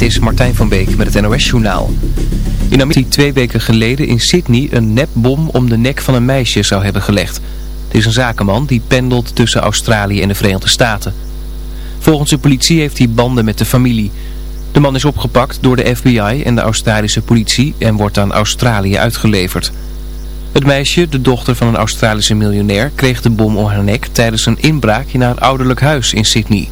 Dit is Martijn van Beek met het NOS-journaal. In Amerika twee weken geleden in Sydney een nepbom om de nek van een meisje zou hebben gelegd. Het is een zakenman die pendelt tussen Australië en de Verenigde Staten. Volgens de politie heeft hij banden met de familie. De man is opgepakt door de FBI en de Australische politie en wordt aan Australië uitgeleverd. Het meisje, de dochter van een Australische miljonair, kreeg de bom om haar nek tijdens een inbraak in haar ouderlijk huis in Sydney.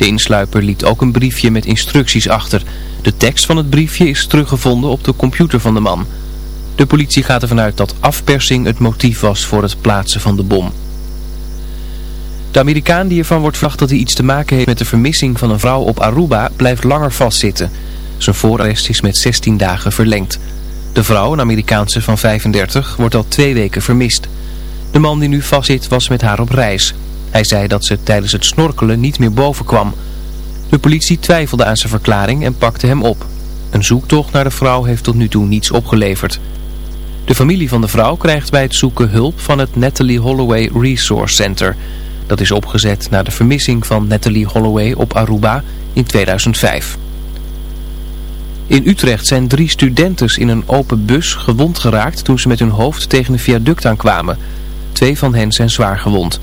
De insluiper liet ook een briefje met instructies achter. De tekst van het briefje is teruggevonden op de computer van de man. De politie gaat ervan uit dat afpersing het motief was voor het plaatsen van de bom. De Amerikaan die ervan wordt verwacht dat hij iets te maken heeft met de vermissing van een vrouw op Aruba blijft langer vastzitten. Zijn voorarrest is met 16 dagen verlengd. De vrouw, een Amerikaanse van 35, wordt al twee weken vermist. De man die nu vastzit was met haar op reis. Hij zei dat ze tijdens het snorkelen niet meer boven kwam. De politie twijfelde aan zijn verklaring en pakte hem op. Een zoektocht naar de vrouw heeft tot nu toe niets opgeleverd. De familie van de vrouw krijgt bij het zoeken hulp van het Natalie Holloway Resource Center. Dat is opgezet na de vermissing van Natalie Holloway op Aruba in 2005. In Utrecht zijn drie studenten in een open bus gewond geraakt toen ze met hun hoofd tegen een viaduct aankwamen. Twee van hen zijn zwaar gewond.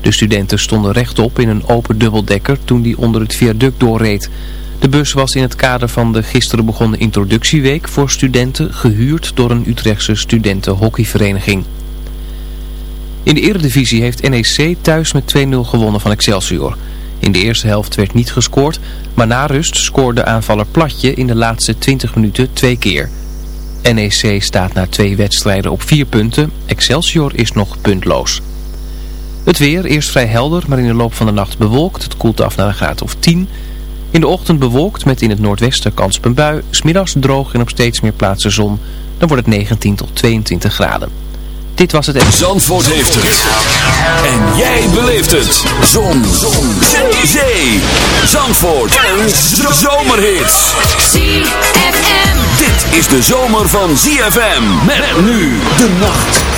De studenten stonden rechtop in een open dubbeldekker toen die onder het viaduct doorreed. De bus was in het kader van de gisteren begonnen introductieweek voor studenten gehuurd door een Utrechtse studentenhockeyvereniging. In de eredivisie heeft NEC thuis met 2-0 gewonnen van Excelsior. In de eerste helft werd niet gescoord, maar na rust scoorde aanvaller Platje in de laatste 20 minuten twee keer. NEC staat na twee wedstrijden op vier punten, Excelsior is nog puntloos. Het weer, eerst vrij helder, maar in de loop van de nacht bewolkt. Het koelt af naar een graad of 10. In de ochtend bewolkt met in het noordwesten kans op een bui. Smiddags droog en op steeds meer plaatsen zon. Dan wordt het 19 tot 22 graden. Dit was het... Zandvoort heeft het. En jij beleeft het. Zon. zon. Zee. Zandvoort. En zomerhits. ZFM. Dit is de zomer van ZFM. Met nu de nacht.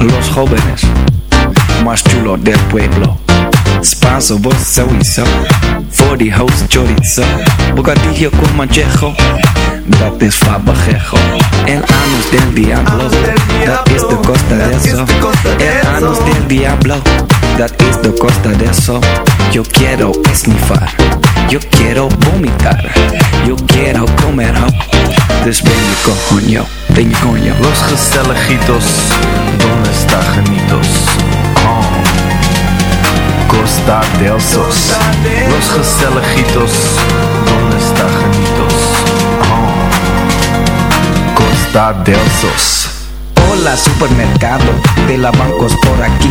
Los jóvenes más chulos del pueblo. Spanso, sowieso. Voor die host chorizo. Bocadillo con manchejo. Dat is fabajejo. El anus del diablo. Dat is de costa de eso. El anus del diablo. Dat is de costa de eso. Yo quiero esnifar. Yo quiero vomitar. Yo quiero comer. Dus ben je coño, ben coño. Los Gestelejitos, ¿dónde está Janitos? Oh. Costa del Sos. Los Gestelejitos, ¿dónde está Janitos? Oh. Costa del Sos. Hola supermercado de la bancos por aquí.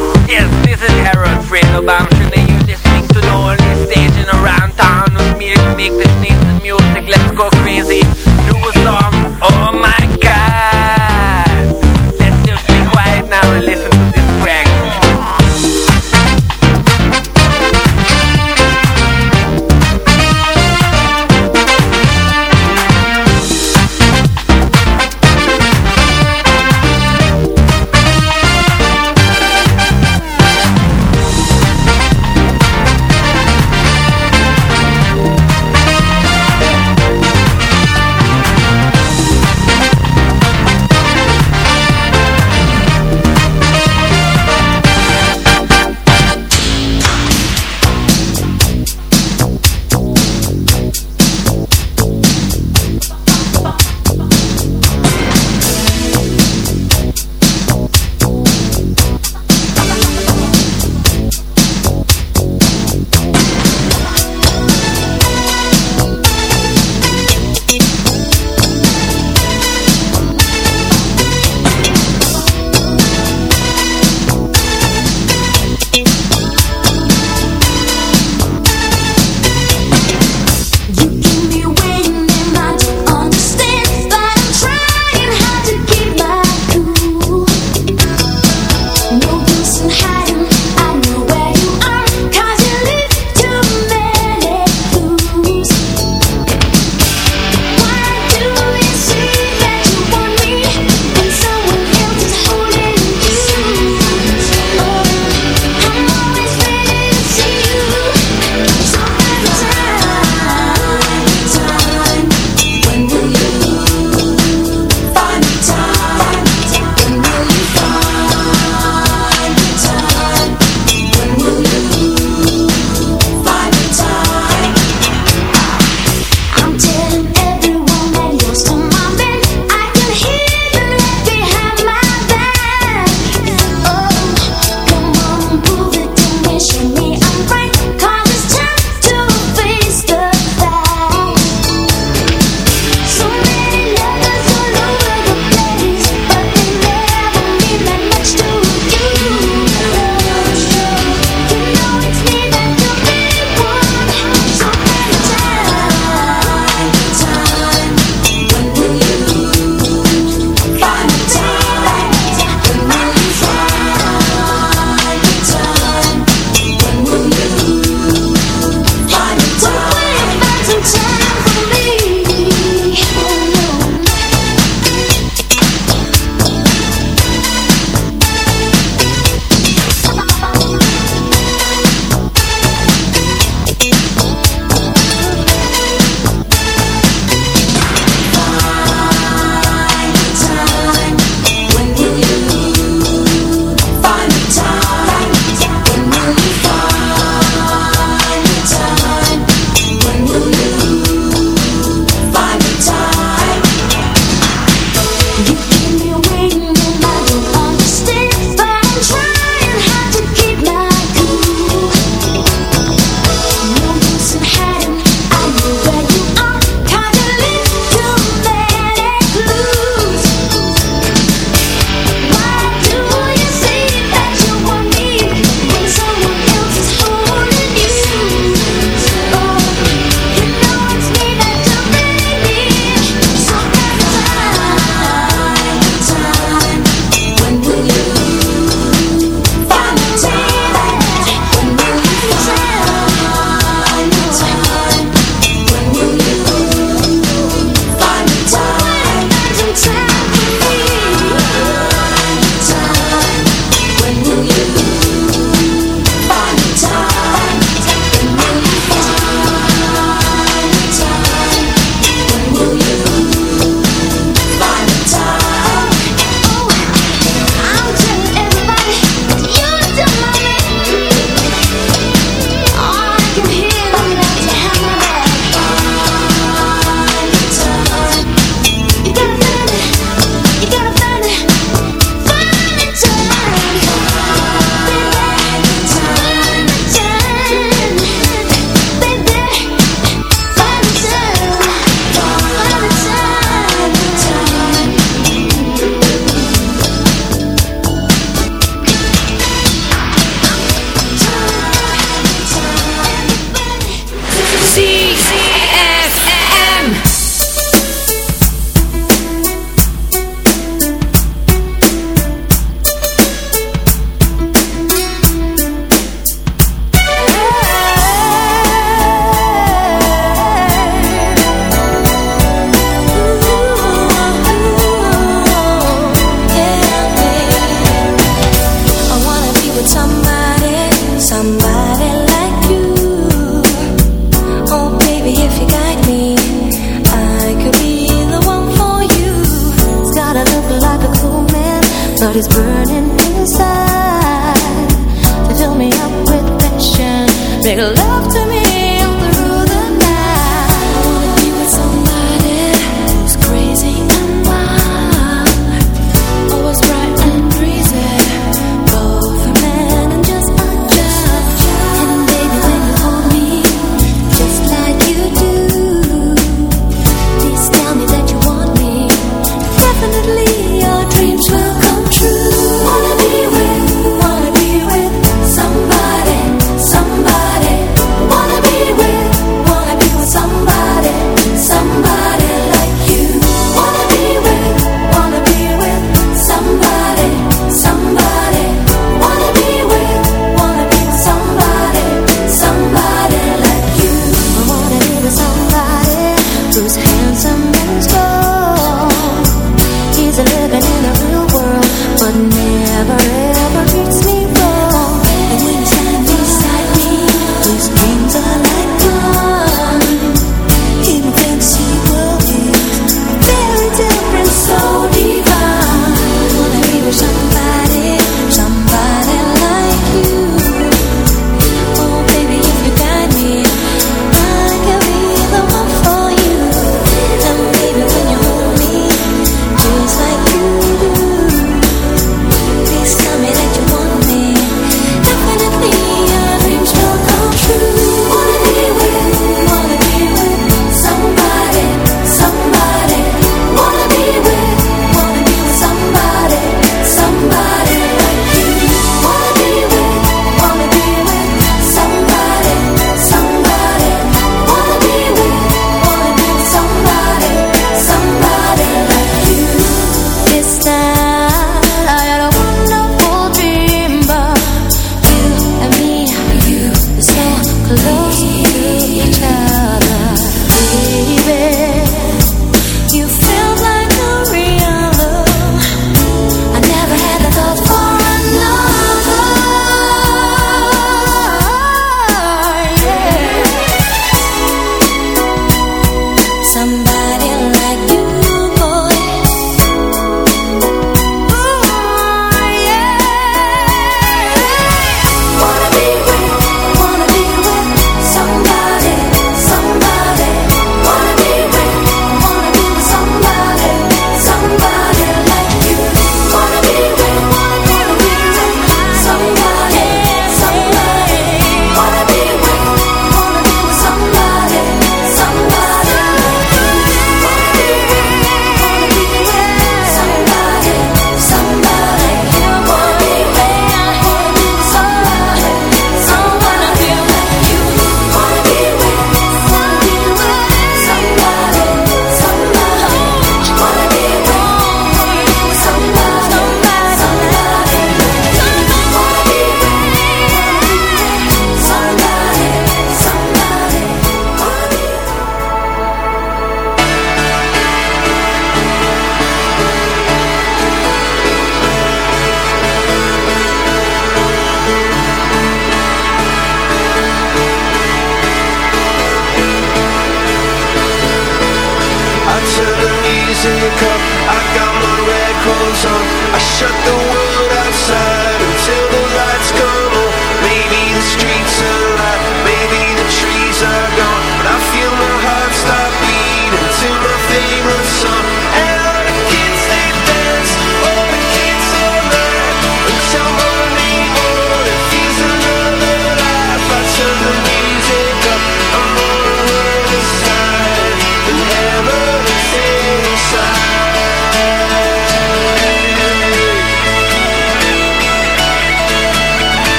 Yes, this is Harold Fredo Bamshin and you're listening to the only station around town with me to make this nice music. Let's go crazy. Do a song. Oh my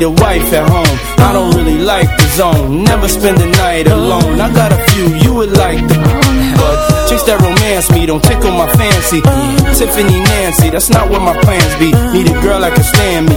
Need a wife at home. I don't really like the zone. Never spend the night alone. I got a few you would like the but chicks that romance me don't tickle my fancy. Tiffany Nancy, that's not what my plans be. Need a girl that can stand me,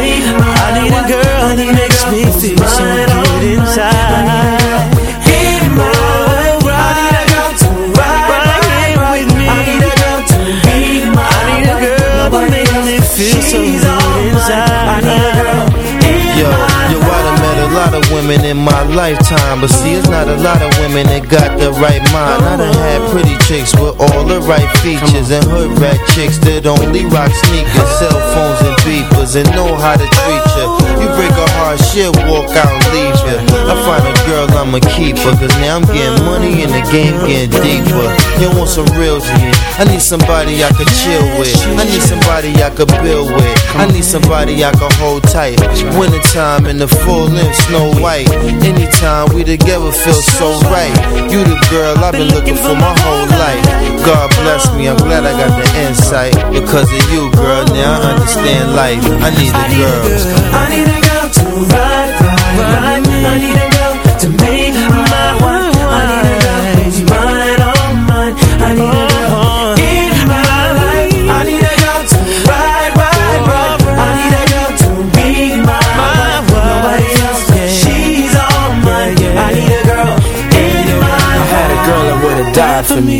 girl that makes me feel so good inside. In my life, I need a girl to ride, ride, ride with me. I need a girl to be my I need a girl to make me feel so good inside. I need a girl Yo, yo, I done met a lot of women in my lifetime But see, it's not a lot of women that got the right mind I done had pretty chicks with all the right features And hood rat chicks that only rock sneakers Cell phones and beepers and know how to treat ya You break a heart, shit, walk out and leave ya. I find a girl, I'ma keep her Cause now I'm getting money and the game getting deeper. You want some real shit? I need somebody I could chill with. I need somebody I could build with. I need somebody I could hold tight. Wintertime in the full length Snow White. Anytime we together feel so right. You the girl I've been looking for my whole life. God bless me, I'm glad I got the insight. Because of you girl, now I understand life. I need a girl I need a girl to ride, ride, ride. I need a girl to make my. I need a girl who's mine. I need a girl in my life. I need a girl to ride, ride, ride. I need a girl to be my. Nobody else, she's all mine. I need a girl in my life. I had a girl that would've died for me.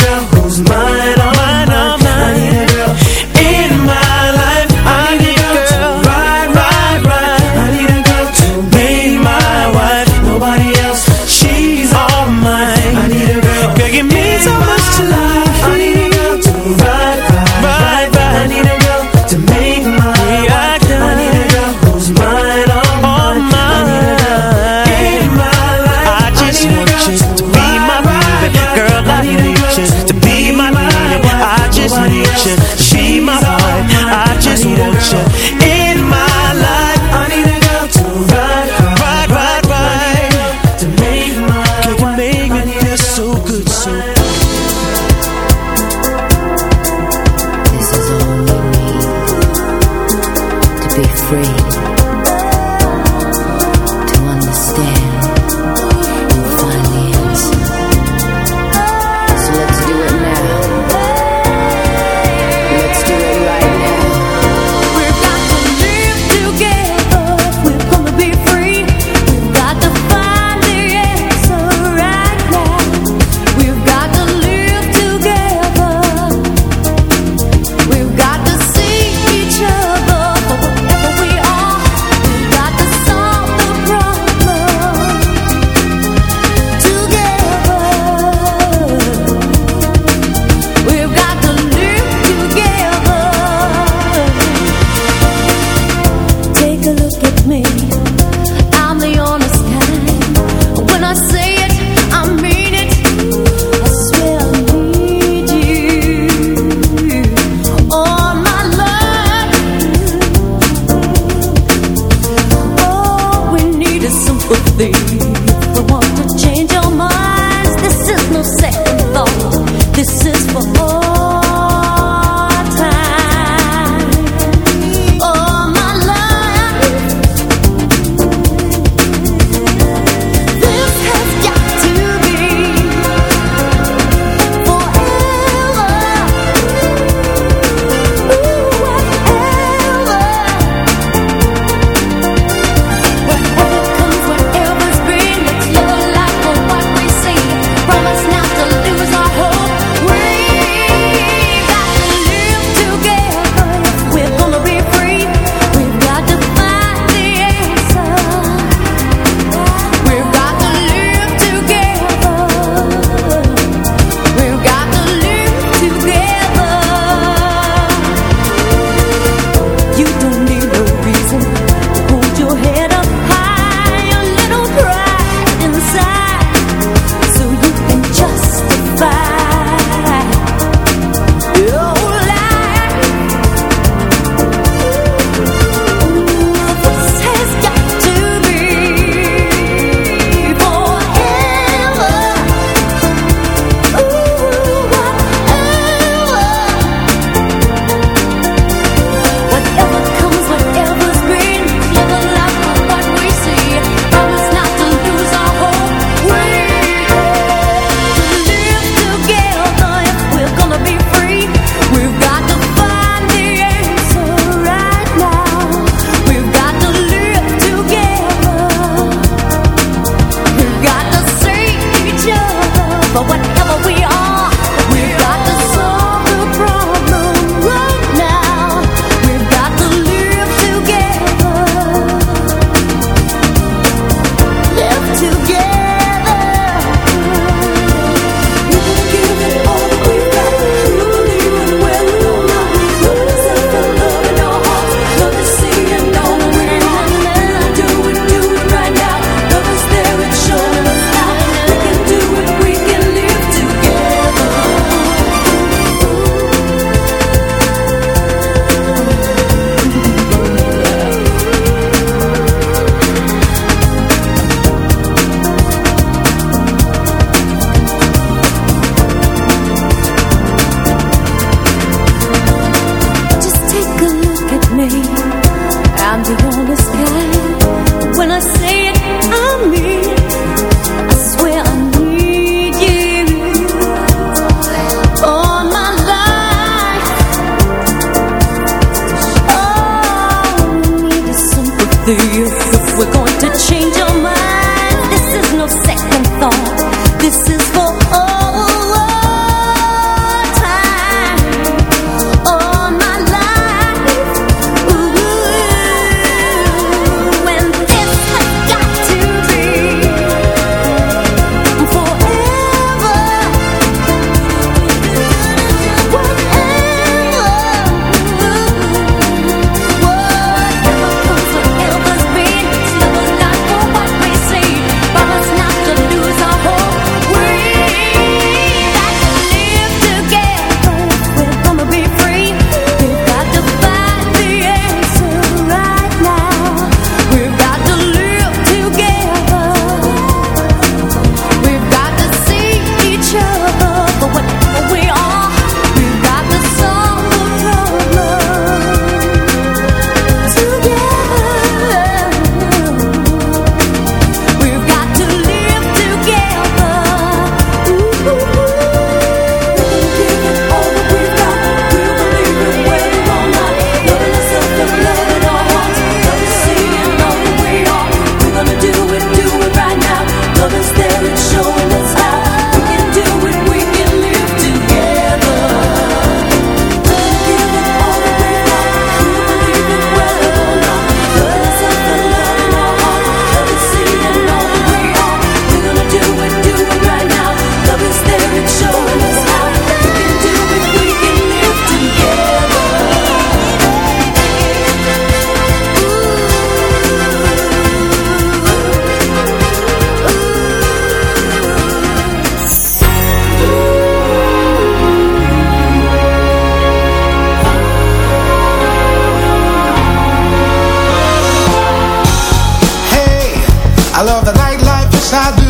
I love the nightlife beside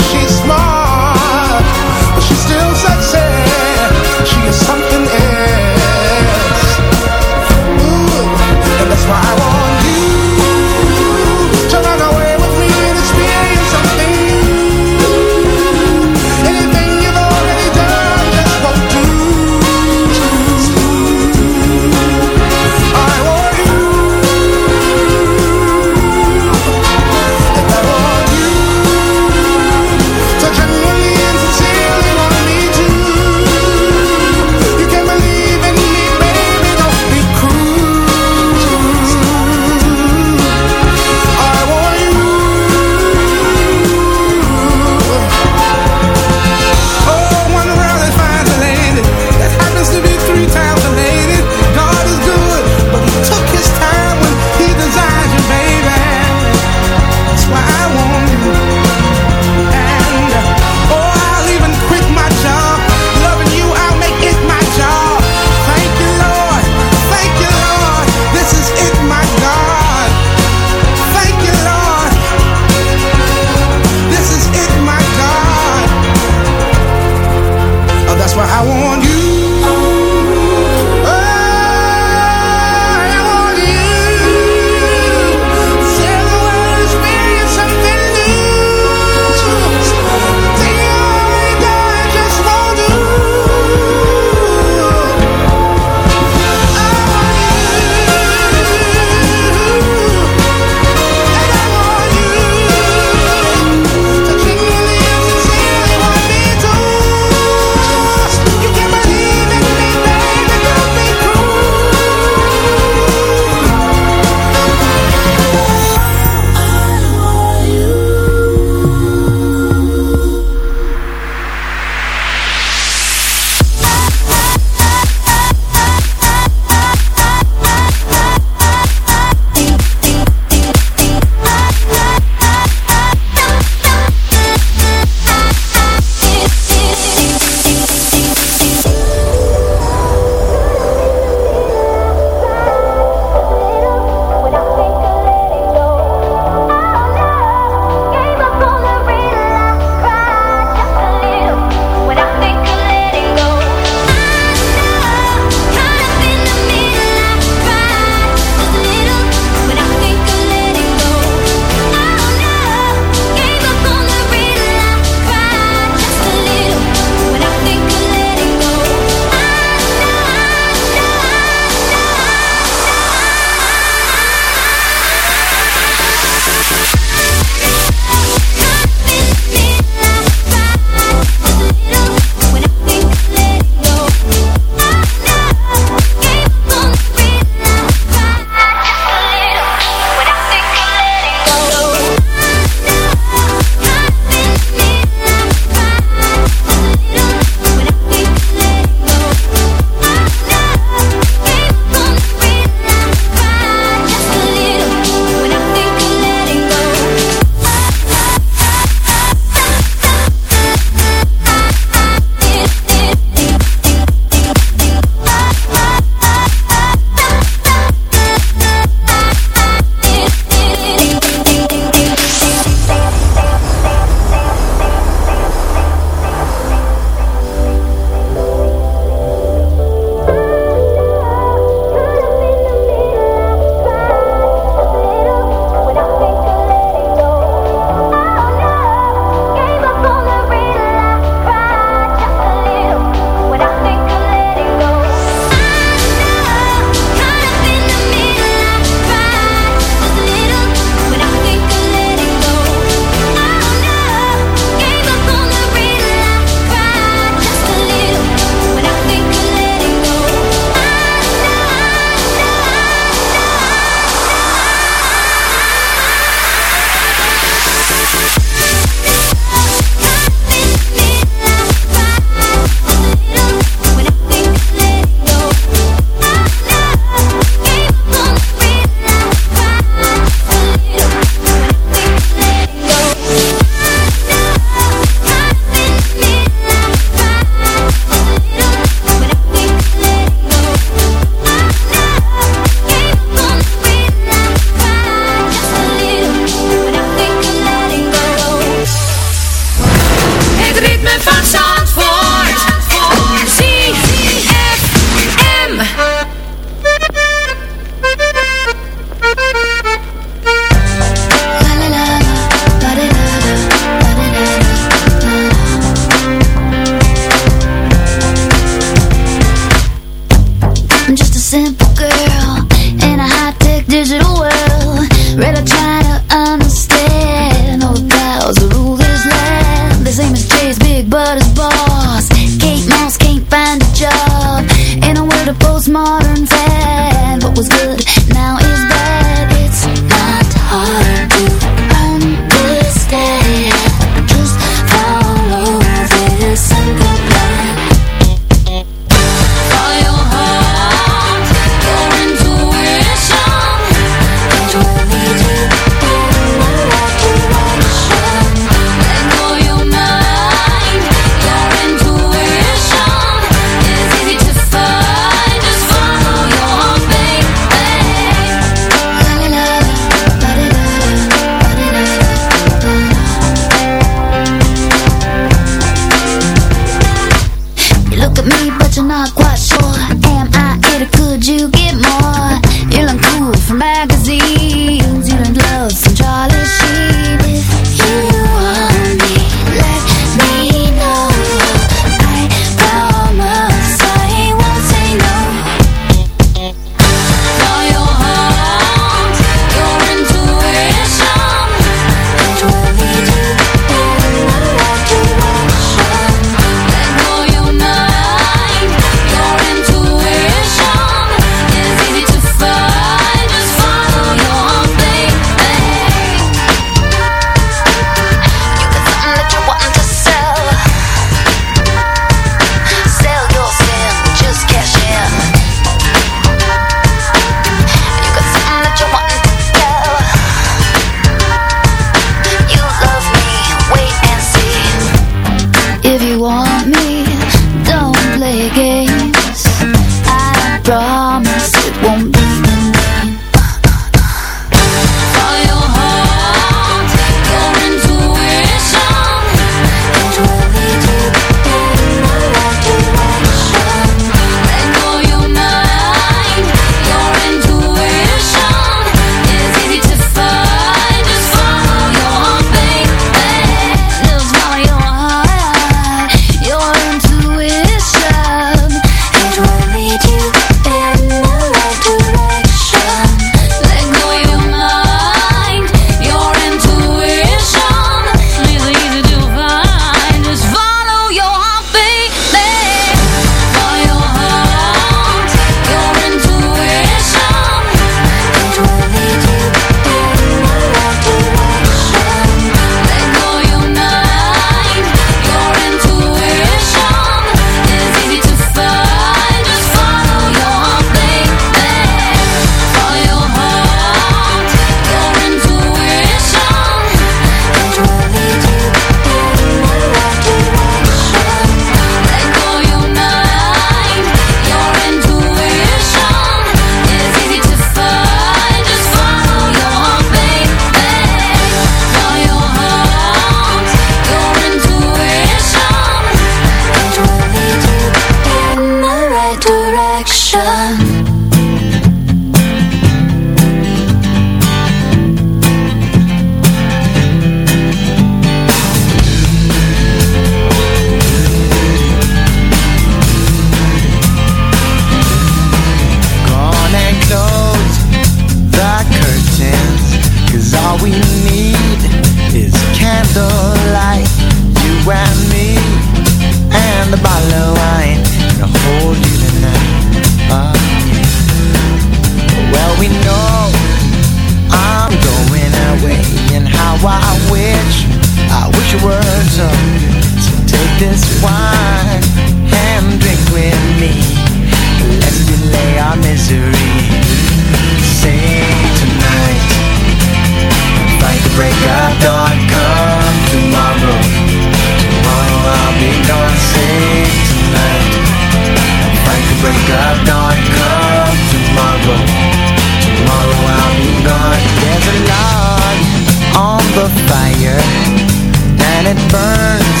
it burns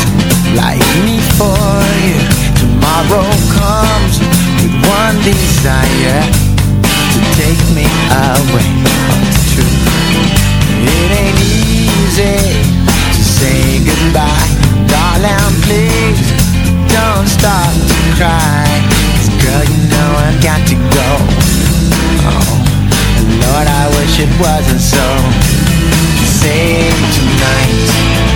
like me for you. Tomorrow comes with one desire to take me away. True. It ain't easy to say goodbye, darling. Please don't start to cry. girl, you know I've got to go. Oh, Lord, I wish it wasn't so. Sing tonight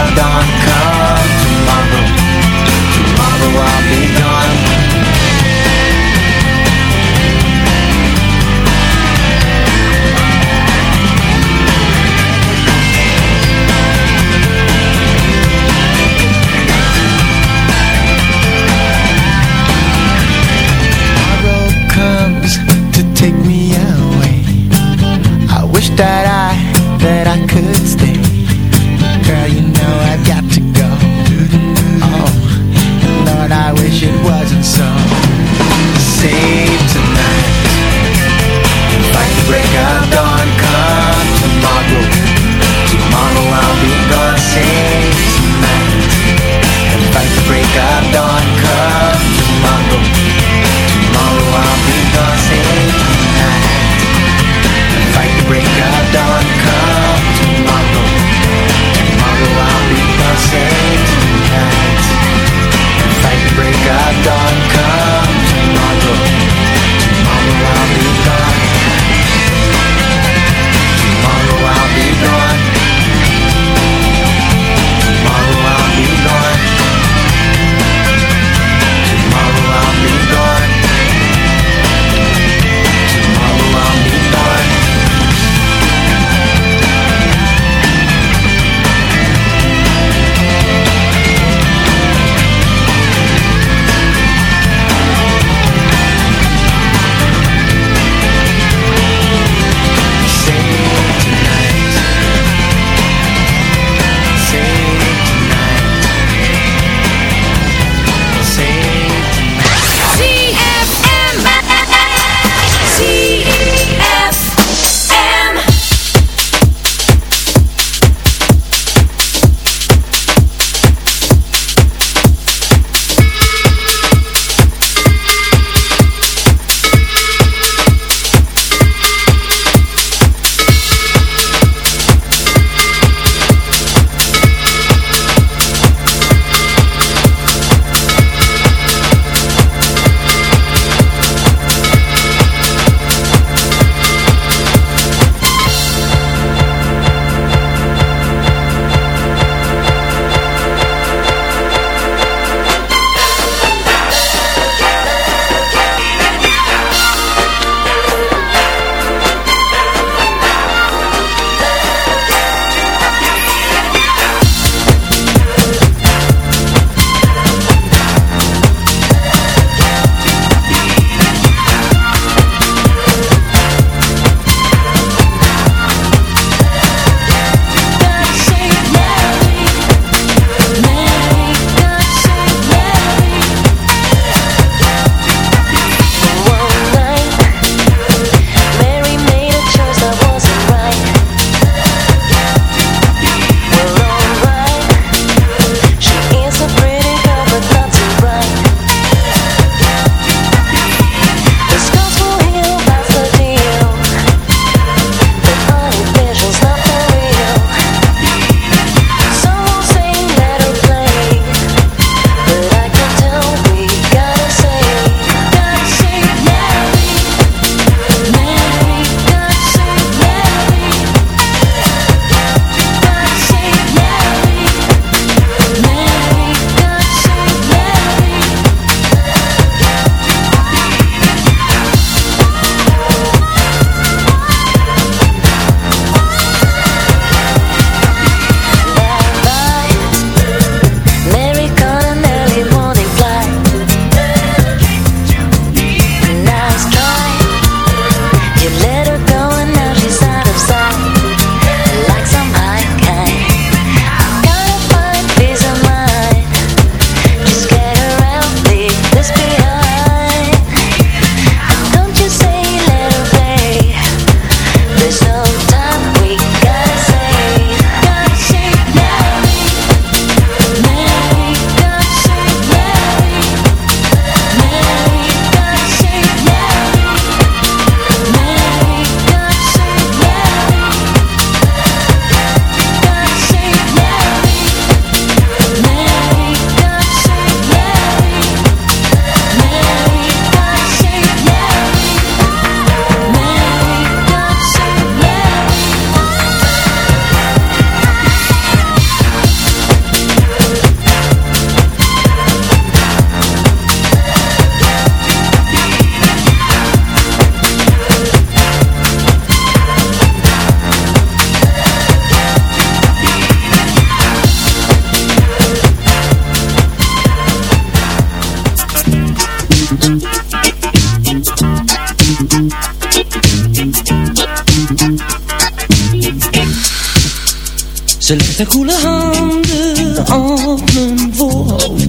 Ze legt haar koele handen op mijn voorhoofd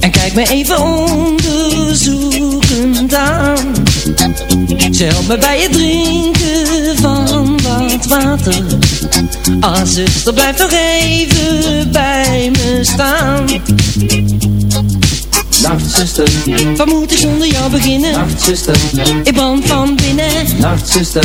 En kijkt me even onderzoekend aan. Ze helpt me bij het drinken van wat water. Ah zuster, blijf toch even bij me staan. Nachtzuster, Wat moet ik zonder jou beginnen? nachtzuster, Ik brand van binnen. Nachtzuster,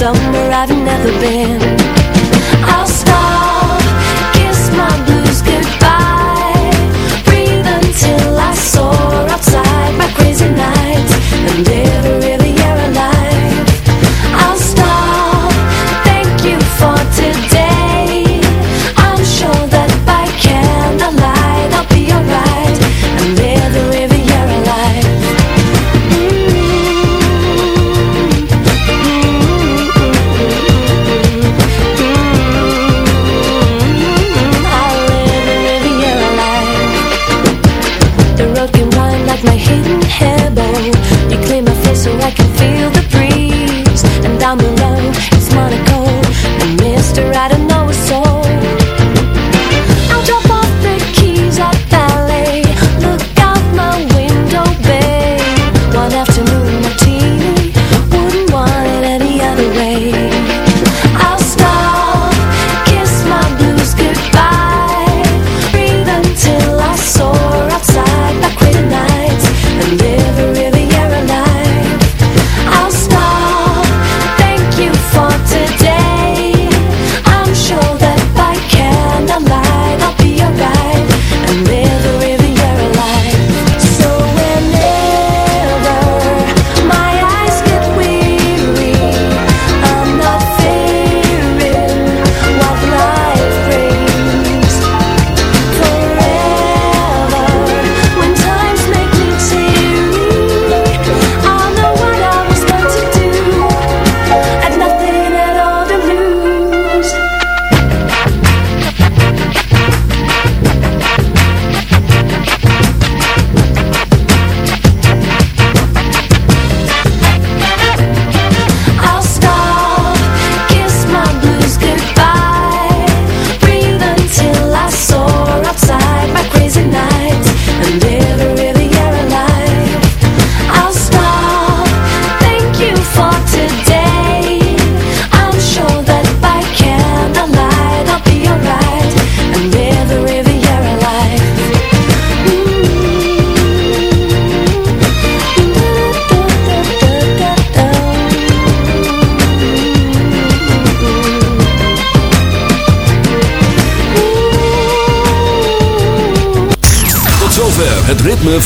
Somewhere